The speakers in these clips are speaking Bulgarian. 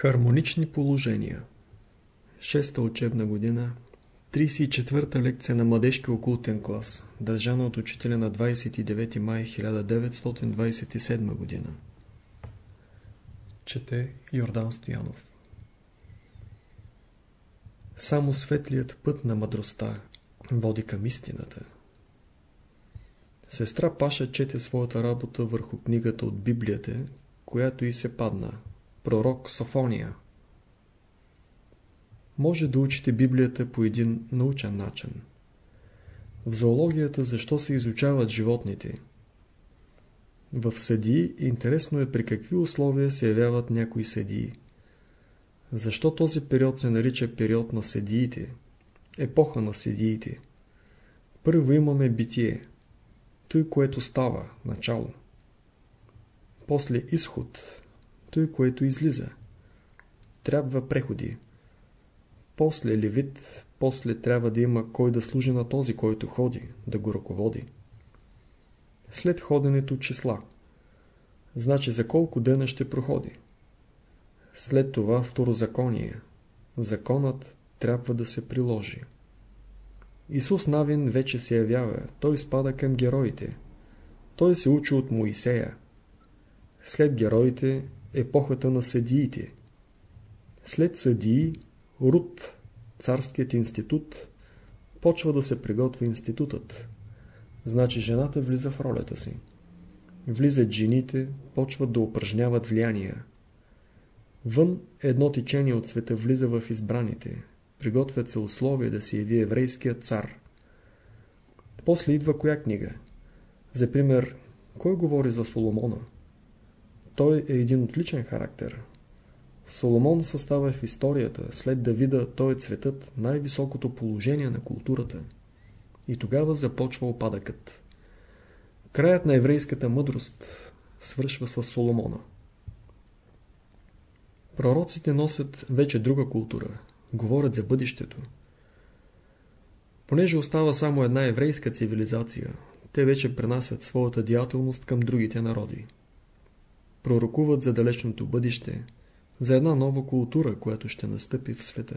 Хармонични положения. Шеста учебна година. 34-та лекция на младежки окултен клас Държана от учителя на 29 май 1927 година. Чете Йордан Стоянов. Само светлият път на мъдростта води към истината. Сестра Паша чете своята работа върху книгата от Библията, която и се падна – Пророк Софония Може да учите Библията по един научен начин. В зоологията защо се изучават животните? В съдии интересно е при какви условия се явяват някои съдии. Защо този период се нарича период на съдиите? Епоха на съдиите. Първо имаме битие. Той, което става, начало. После изход, той, което излиза. Трябва преходи. После левит, после трябва да има кой да служи на този, който ходи, да го ръководи. След ходенето числа. Значи за колко дена ще проходи. След това второзаконие. Законът трябва да се приложи. Исус Навин вече се явява. Той спада към героите. Той се учи от Моисея. След героите епохата на съдиите. След съдии, Рут, царският институт, почва да се приготвя институтът. Значи жената влиза в ролята си. Влизат жените, почват да упражняват влияния. Вън едно течение от света влиза в избраните. Приготвят се условия да се яви еврейският цар. После идва коя книга? За пример, кой говори за Соломона? Той е един отличен характер. Соломон състава в историята, след Давида той е цветът, най-високото положение на културата. И тогава започва опадъкът. Краят на еврейската мъдрост свършва с Соломона. Пророците носят вече друга култура, говорят за бъдещето. Понеже остава само една еврейска цивилизация, те вече пренасят своята деятелност към другите народи пророкуват за далечното бъдеще, за една нова култура, която ще настъпи в света.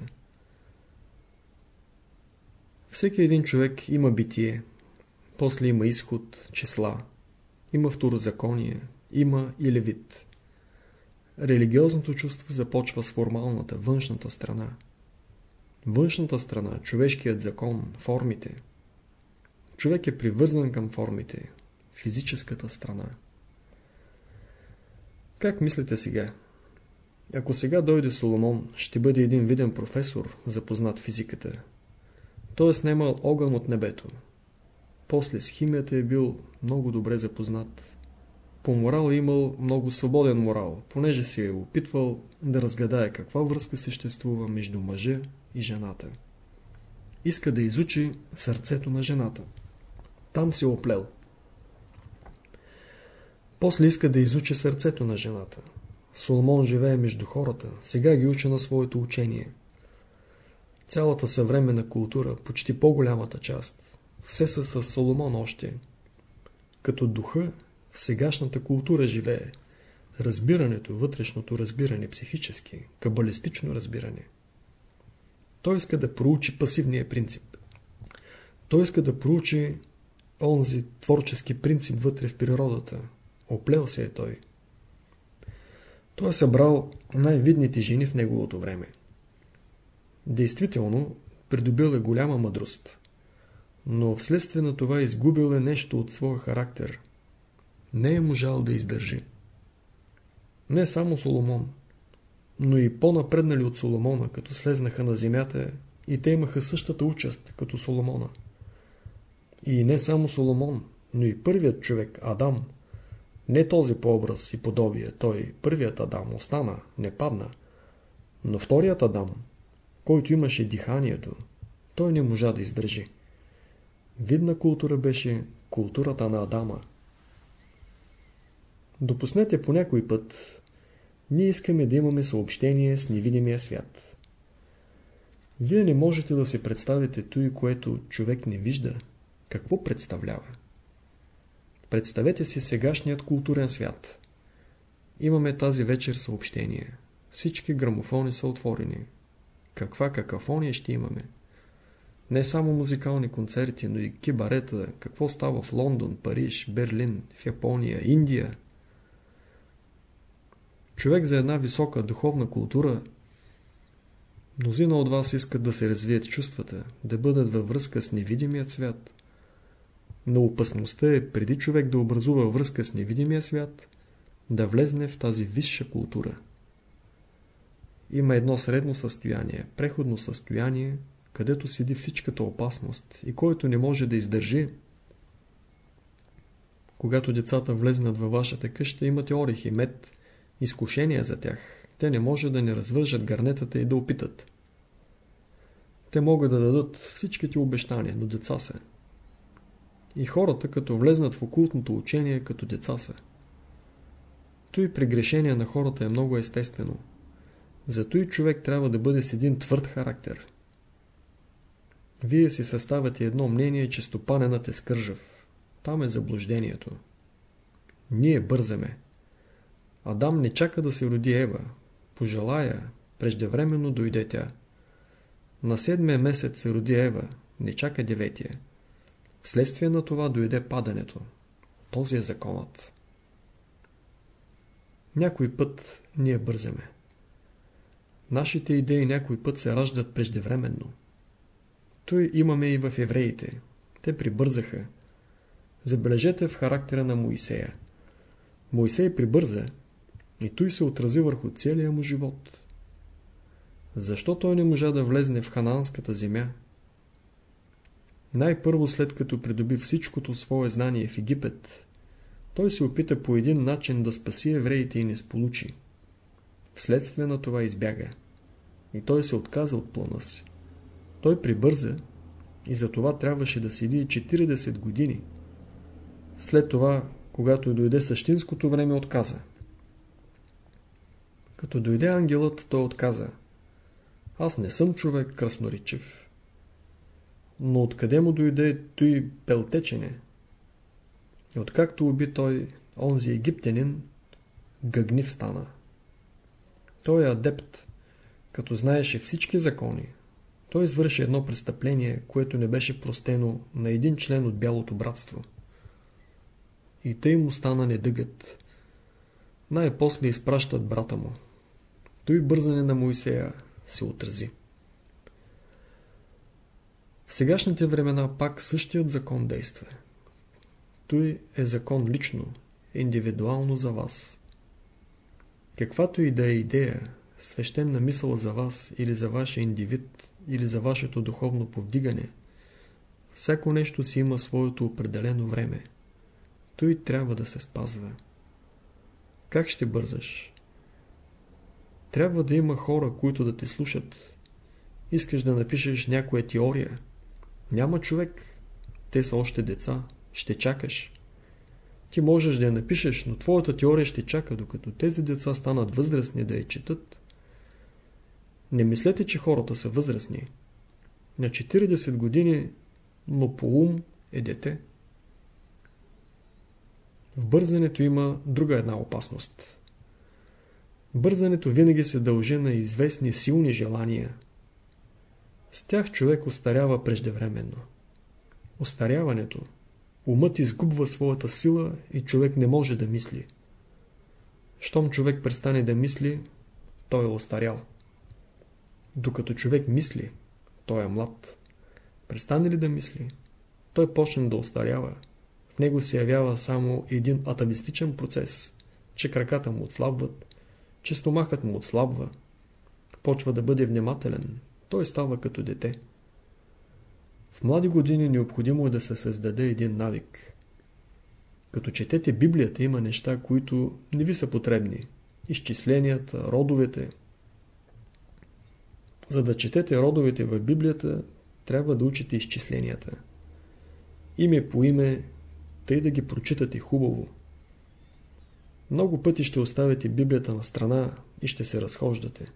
Всеки един човек има битие, после има изход, числа, има второзаконие, има и левит. Религиозното чувство започва с формалната, външната страна. Външната страна, човешкият закон, формите. Човек е привързан към формите, физическата страна. Как мислите сега? Ако сега дойде Соломон, ще бъде един виден професор, запознат физиката. Той е снимал огън от небето. После с химията е бил много добре запознат. По морал е имал много свободен морал, понеже се е опитвал да разгадае каква връзка съществува между мъжа и жената. Иска да изучи сърцето на жената. Там се е оплел. После иска да изучи сърцето на жената. Соломон живее между хората, сега ги учи на своето учение. Цялата съвременна култура, почти по-голямата част, все са с Соломон още. Като духа в сегашната култура живее. Разбирането, вътрешното разбиране, психически, кабалистично разбиране. Той иска да проучи пасивния принцип. Той иска да проучи онзи творчески принцип вътре в природата, Оплел се е той. Той е събрал най-видните жени в неговото време. Действително, придобил е голяма мъдрост. Но вследствие на това изгубил е нещо от своя характер. Не е можал да издържи. Не само Соломон, но и по-напреднали от Соломона, като слезнаха на земята и те имаха същата участ като Соломона. И не само Соломон, но и първият човек, Адам, не този по образ и подобие, той, първият Адам, остана, не падна. Но вторият Адам, който имаше диханието, той не можа да издържи. Видна култура беше културата на Адама. Допуснете по някой път, ние искаме да имаме съобщение с невидимия свят. Вие не можете да се представите той, което човек не вижда, какво представлява. Представете си сегашният културен свят. Имаме тази вечер съобщение. всички грамофони са отворени. Каква какафония ще имаме? Не само музикални концерти, но и кибарета, какво става в Лондон, Париж, Берлин, в Япония, Индия. Човек за една висока духовна култура Мнозина от вас искат да се развият чувствата, да бъдат във връзка с невидимия свят. Но опасността е преди човек да образува връзка с невидимия свят, да влезне в тази висша култура. Има едно средно състояние, преходно състояние, където седи всичката опасност и който не може да издържи. Когато децата влезнат във вашата къща, имате орехи, мед, изкушения за тях. Те не може да не развържат гарнетата и да опитат. Те могат да дадат всичките обещания, но деца са. И хората, като влезнат в окултното учение, като деца са. Той прегрешение на хората е много естествено. Зато и човек трябва да бъде с един твърд характер. Вие си съставяте едно мнение, че стопаненът е скържав. Там е заблуждението. Ние бързаме. Адам не чака да се роди Ева. Пожелая, преждевременно дойде тя. На седмия месец се роди Ева, не чака деветия. Вследствие на това дойде падането. Този е законът. Някой път ние бързаме. Нашите идеи някой път се раждат преждевременно. Той имаме и в евреите. Те прибързаха. Забележете в характера на Моисея. Моисей прибърза и той се отрази върху целия му живот. Защо той не можа да влезне в хананската земя? Най-първо след като придоби всичкото свое знание в Египет, той се опита по един начин да спаси евреите и не сполучи. Вследствие на това избяга. И той се отказа от плана си. Той прибърза и за това трябваше да седи 40 години. След това, когато дойде същинското време, отказа. Като дойде ангелът, той отказа. Аз не съм човек красноречив. Но откъде му дойде той пелтечене? Откакто уби той онзи египтянин, гъгнив стана. Той е адепт, като знаеше всички закони. Той извърши едно престъпление, което не беше простено на един член от Бялото братство. И тъй му стана недъгът. Най-после изпращат брата му. Той бързане на Моисея се отрази. Сегашните времена пак същият закон действа. Той е закон лично, индивидуално за вас. Каквато и да е идея, свещена мисъл за вас или за вашия индивид, или за вашето духовно повдигане, всяко нещо си има своето определено време. Той трябва да се спазва. Как ще бързаш? Трябва да има хора, които да те слушат. Искаш да напишеш някоя теория. Няма човек. Те са още деца. Ще чакаш. Ти можеш да я напишеш, но твоята теория ще чака, докато тези деца станат възрастни да я четат. Не мислете, че хората са възрастни. На 40 години, но по ум е дете. В бързането има друга една опасност. Бързането винаги се дължи на известни силни желания. С тях човек остарява преждевременно. Остаряването. Умът изгубва своята сила и човек не може да мисли. Щом човек престане да мисли, той е остарял. Докато човек мисли, той е млад. Престане ли да мисли, той почне да остарява. В него се явява само един атавистичен процес, че краката му отслабват, че стомахът му отслабва. Почва да бъде внимателен. Той става като дете. В млади години необходимо е да се създаде един навик. Като четете Библията има неща, които не ви са потребни. Изчисленията, родовете. За да четете родовете в Библията, трябва да учите изчисленията. Име по име, тъй да ги прочитате хубаво. Много пъти ще оставите Библията на страна и ще се разхождате.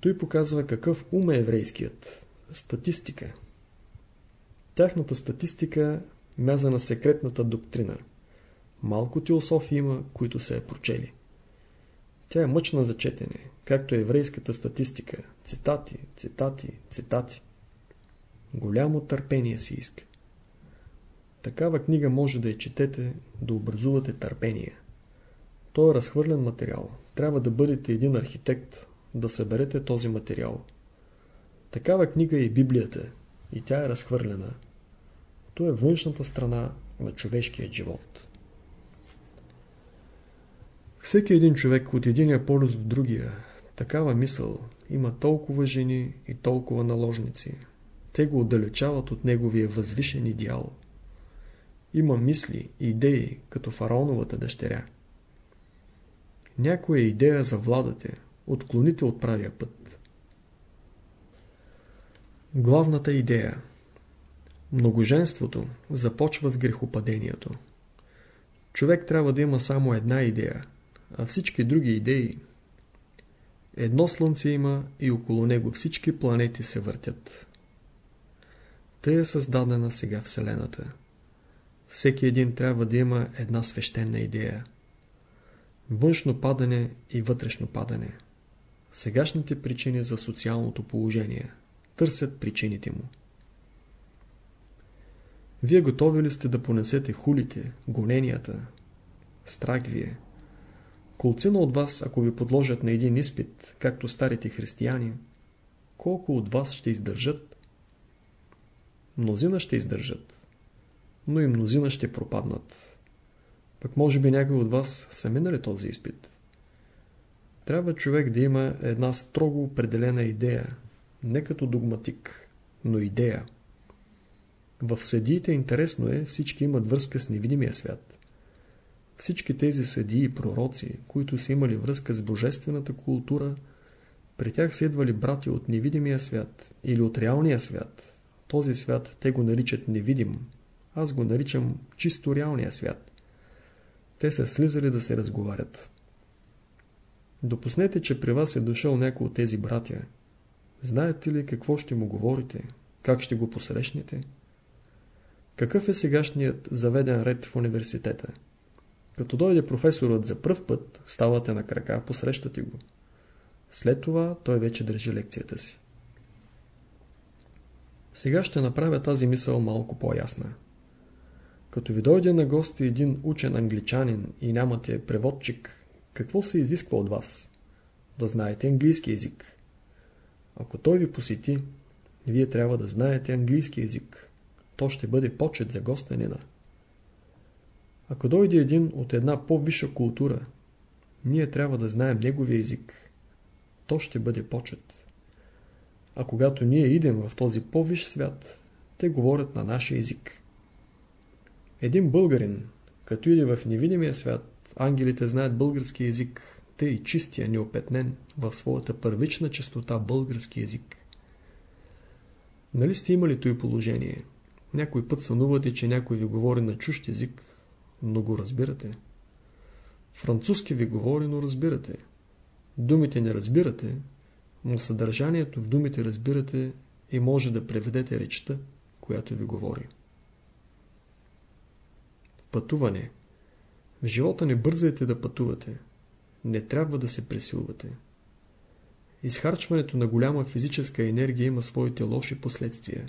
Той показва какъв ум е еврейският. Статистика. Тяхната статистика мяза на секретната доктрина. Малко теософи има, които се е прочели. Тя е мъчна за четене, както еврейската статистика. Цитати, цитати, цитати. Голямо търпение си иска. Такава книга може да я четете, да образувате търпение. То е разхвърлен материал. Трябва да бъдете един архитект, да съберете този материал. Такава книга е и Библията, и тя е разхвърлена. То е външната страна на човешкия живот. Всеки един човек от единия полюс до другия, такава мисъл, има толкова жени и толкова наложници. Те го отдалечават от неговия възвишен идеал. Има мисли и идеи, като фараоновата дъщеря. Някоя идея завладате, отклоните от правия път. Главната идея Многоженството започва с грехопадението. Човек трябва да има само една идея, а всички други идеи Едно слънце има и около него всички планети се въртят. Тъй е създадена сега Вселената. Всеки един трябва да има една свещена идея. Външно падане и вътрешно падане. Сегашните причини за социалното положение. Търсят причините му. Вие готови ли сте да понесете хулите, гоненията? Страх вие. Колцина от вас, ако ви подложат на един изпит, както старите християни, колко от вас ще издържат? Мнозина ще издържат, но и мнозина ще пропаднат. Пък може би някой от вас са минали този изпит. Трябва човек да има една строго определена идея, не като догматик, но идея. В съдиите интересно е, всички имат връзка с невидимия свят. Всички тези съдии и пророци, които са имали връзка с божествената култура, при тях са идвали брати от невидимия свят или от реалния свят. Този свят те го наричат невидим. Аз го наричам чисто реалния свят. Те са слизали да се разговарят. Допуснете, че при вас е дошъл някой от тези братя. Знаете ли какво ще му говорите? Как ще го посрещнете? Какъв е сегашният заведен ред в университета? Като дойде професорът за пръв път, ставате на крака, посрещате го. След това той вече държи лекцията си. Сега ще направя тази мисъл малко по-ясна. Като ви дойде на гости един учен англичанин и нямате преводчик, какво се изисква от вас? Да знаете английски язик. Ако той ви посети, вие трябва да знаете английски язик. То ще бъде почет за гостенина. Ако дойде един от една по-висша култура, ние трябва да знаем неговия език. То ще бъде почет. А когато ние идем в този по-висш свят, те говорят на нашия език. Един българин, като иде в невидимия свят, ангелите знаят български език, и чистия, неопетнен, в своята първична чистота български език. Нали сте имали той положение? Някой път сънувате, че някой ви говори на чужд език, но го разбирате. Французски ви говори, но разбирате. Думите не разбирате, но съдържанието в думите разбирате и може да преведете речта, която ви говори. Пътуване. В живота не бързайте да пътувате. Не трябва да се пресилвате. Изхарчването на голяма физическа енергия има своите лоши последствия.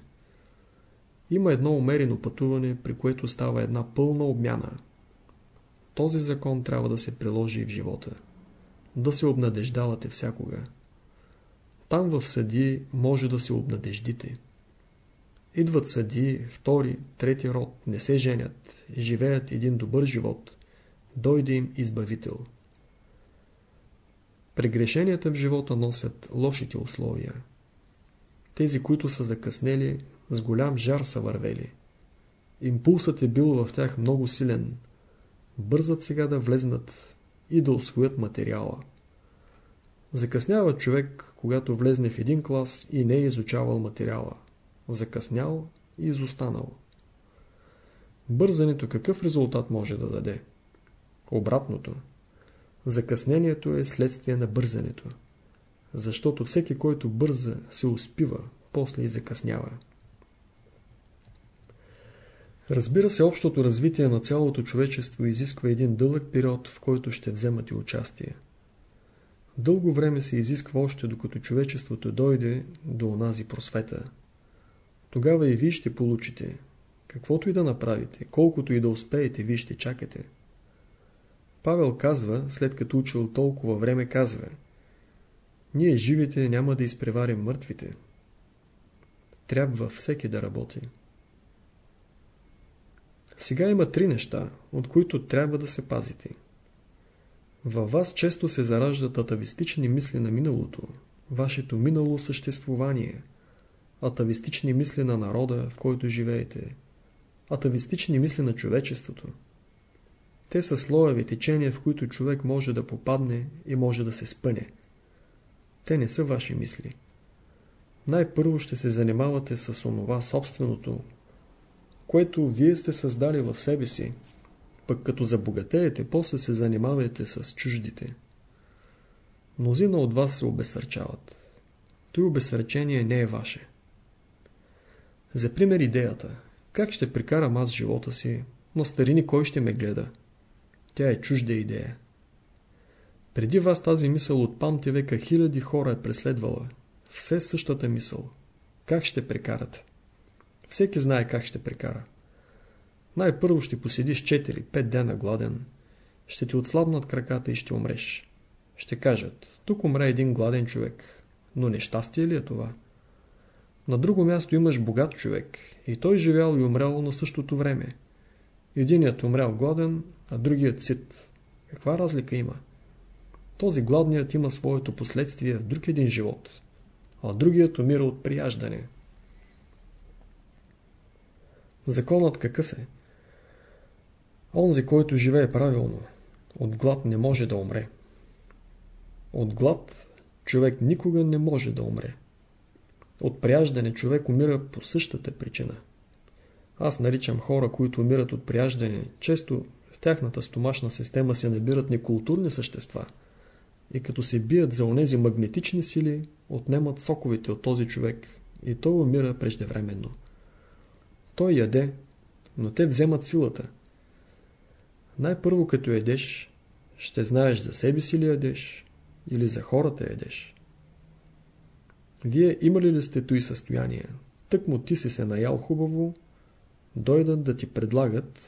Има едно умерено пътуване, при което става една пълна обмяна. Този закон трябва да се приложи и в живота. Да се обнадеждавате всякога. Там в съди може да се обнадеждите. Идват съди, втори, трети род, не се женят, живеят един добър живот. Дойде им избавител. Прегрешенията в живота носят лошите условия. Тези, които са закъснели, с голям жар са вървели. Импулсът е бил в тях много силен. Бързат сега да влезнат и да освоят материала. Закъснява човек, когато влезне в един клас и не е изучавал материала. Закъснял и изостанал. Бързането какъв резултат може да даде? Обратното. Закъснението е следствие на бързането. Защото всеки, който бърза, се успива, после и закъснява. Разбира се, общото развитие на цялото човечество изисква един дълъг период, в който ще вземате участие. Дълго време се изисква още докато човечеството дойде до онази просвета. Тогава и вие ще получите. Каквото и да направите, колкото и да успеете, вие ще чакате. Павел казва, след като учил толкова време, казва Ние живите няма да изпреварим мъртвите. Трябва всеки да работи. Сега има три неща, от които трябва да се пазите. Във вас често се зараждат атавистични мисли на миналото, вашето минало съществувание, атавистични мисли на народа, в който живеете, атавистични мисли на човечеството. Те са слоеви течения, в които човек може да попадне и може да се спъне. Те не са ваши мисли. Най-първо ще се занимавате с онова собственото, което вие сте създали в себе си, пък като забогатеете, после се занимавайте с чуждите. Мнозина от вас се обесърчават. Той обесърчение не е ваше. За пример идеята. Как ще прикарам аз живота си? На старини кой ще ме гледа? Тя е чужда идея. Преди вас тази мисъл от памти века хиляди хора е преследвала. Все същата мисъл. Как ще прекарате? Всеки знае как ще прекара. Най-първо ще поседиш 4-5 дена гладен. Ще ти отслабнат краката и ще умреш. Ще кажат, тук умре един гладен човек. Но нещастие ли е това? На друго място имаш богат човек и той живял и умрял на същото време. Единият умрял гладен, а другият сит. Каква разлика има? Този гладният има своето последствие в друг един живот, а другият умира от прияждане. Законът какъв е? Онзи, който живее правилно, от глад не може да умре. От глад човек никога не може да умре. От пряждане човек умира по същата причина. Аз наричам хора, които умират от пряждане. Често в тяхната стомашна система се набират некултурни същества и като се бият за онези магнетични сили, отнемат соковете от този човек и той умира преждевременно. Той яде, но те вземат силата. Най-първо като ядеш, ще знаеш за себе си ли ядеш или за хората ядеш. Вие имали ли сте той състояние? Тък му ти си се наял хубаво, дойдат да ти предлагат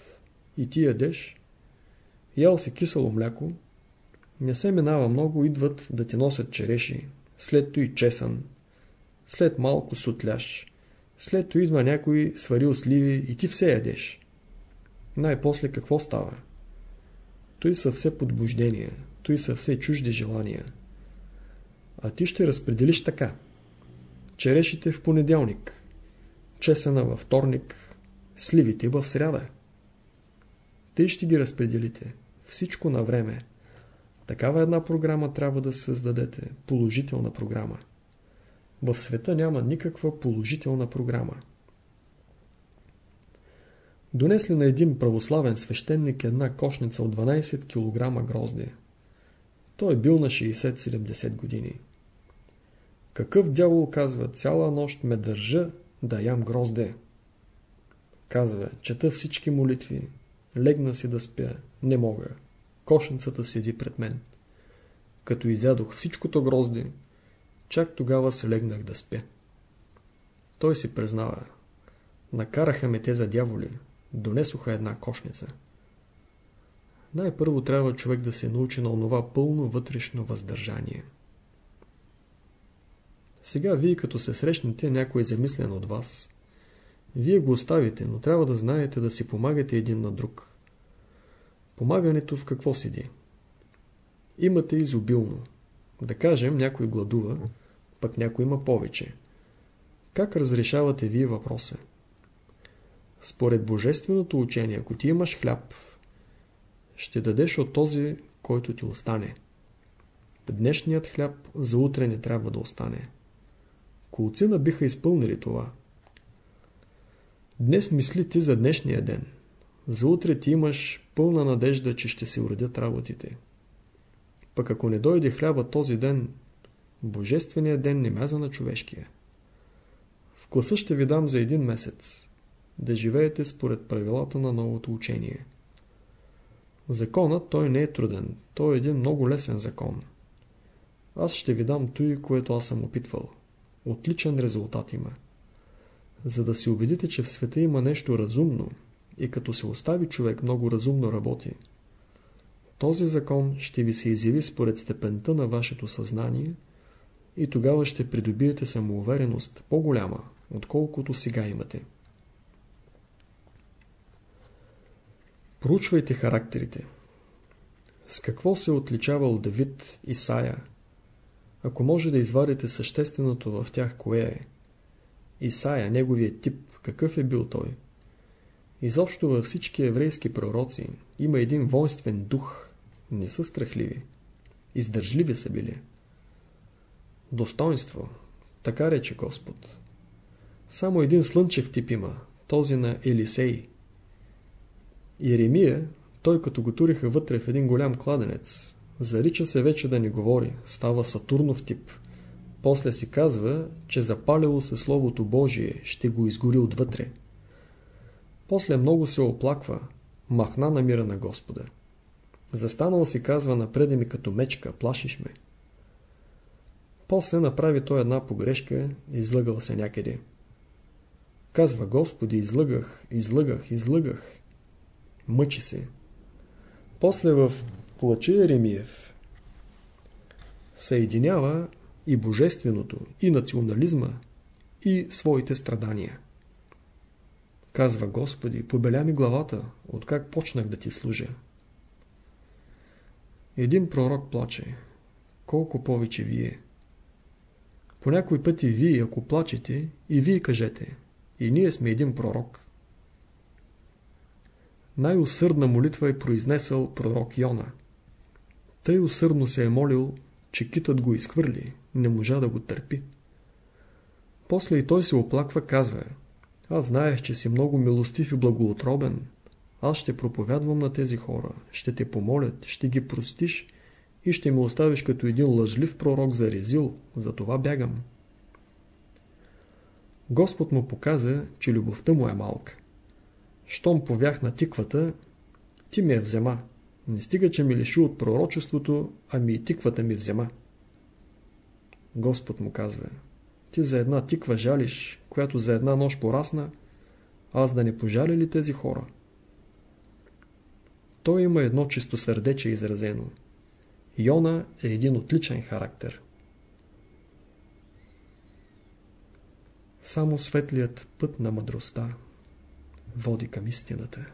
и ти ядеш, ял си кисело мляко, не се минава много, идват да ти носят череши, след той чесън, след малко сутляш, след идва някой сварил сливи и ти все ядеш. Най-после какво става? Той са все подбуждения, той са все чужди желания. А ти ще разпределиш така. Черешите в понеделник, чесана във вторник, сливите в сряда. Тъй ще ги разпределите. Всичко на време. Такава една програма трябва да създадете. Положителна програма. В света няма никаква положителна програма. Донесли на един православен свещеник една кошница от 12 кг грозде. Той е бил на 60-70 години. Какъв дявол, казва, цяла нощ ме държа да ям грозде. Казва, чета всички молитви, легна си да спя, не мога. Кошницата седи пред мен. Като изядох всичкото грозде, чак тогава се легнах да спя. Той си признава. Накараха ме те за дяволи, донесоха една кошница. Най-първо трябва човек да се научи на онова пълно вътрешно въздържание. Сега вие като се срещнете някой замислен от вас, вие го оставите, но трябва да знаете да си помагате един на друг. Помагането в какво седи? Имате изобилно. Да кажем, някой гладува, пък някой има повече. Как разрешавате вие въпроса? Според божественото учение, ако ти имаш хляб, ще дадеш от този, който ти остане. Днешният хляб за утре не трябва да остане. Колцина биха изпълнили това. Днес мисли ти за днешния ден. За утре ти имаш пълна надежда, че ще се уредят работите. Пък ако не дойде хляба този ден, Божественият ден не мяза на човешкия. В класа ще ви дам за един месец да живеете според правилата на новото учение. Законът той не е труден, той е един много лесен закон. аз ще ви дам той, което аз съм опитвал. Отличен резултат има. За да се убедите, че в света има нещо разумно и като се остави човек много разумно работи, този закон ще ви се изяви според степента на вашето съзнание и тогава ще придобиете самоувереност по-голяма, отколкото сега имате. Проучвайте характерите. С какво се отличавал Давид и Сая? Ако може да извадите същественото в тях, кое е? Исая, неговият тип, какъв е бил той? Изобщо във всички еврейски пророци има един воинствен дух. Не са страхливи. Издържливи са били. Достоинство. Така рече Господ. Само един слънчев тип има, този на Елисей. Иеремия, той като го туриха вътре в един голям кладенец, зарича се вече да не говори, става Сатурнов тип. После си казва, че запалило се Словото Божие, ще го изгори отвътре. После много се оплаква, махна на мира на Господа. Застанал си казва напреде ми като мечка, плашиш ме. После направи той една погрешка, излъгал се някъде. Казва Господи, излъгах, излъгах, излъгах. Мъчи се. После в плаче Еремиев съединява и божественото, и национализма, и своите страдания. Казва Господи, побеля ми главата, откак почнах да ти служа. Един пророк плаче. Колко повече вие. По някой пъти вие, ако плачете, и вие кажете. И ние сме един пророк. Най-усърдна молитва е произнесъл пророк Йона. Тъй усърдно се е молил, че китът го изхвърли, не можа да го търпи. После и той се оплаква, казва Аз знаех, че си много милостив и благоотробен. Аз ще проповядвам на тези хора, ще те помолят, ще ги простиш и ще ме оставиш като един лъжлив пророк за резил, за това бягам. Господ му показа, че любовта му е малка. Щом повях на тиквата, ти ми я взема. Не стига, че ми лиши от пророчеството, ами и тиквата ми взема. Господ му казва, ти за една тиква жалиш, която за една нощ порасна, аз да не пожаля ли тези хора? Той има едно чистосърдече изразено. Йона е един отличен характер. Само светлият път на мъдростта води към истината.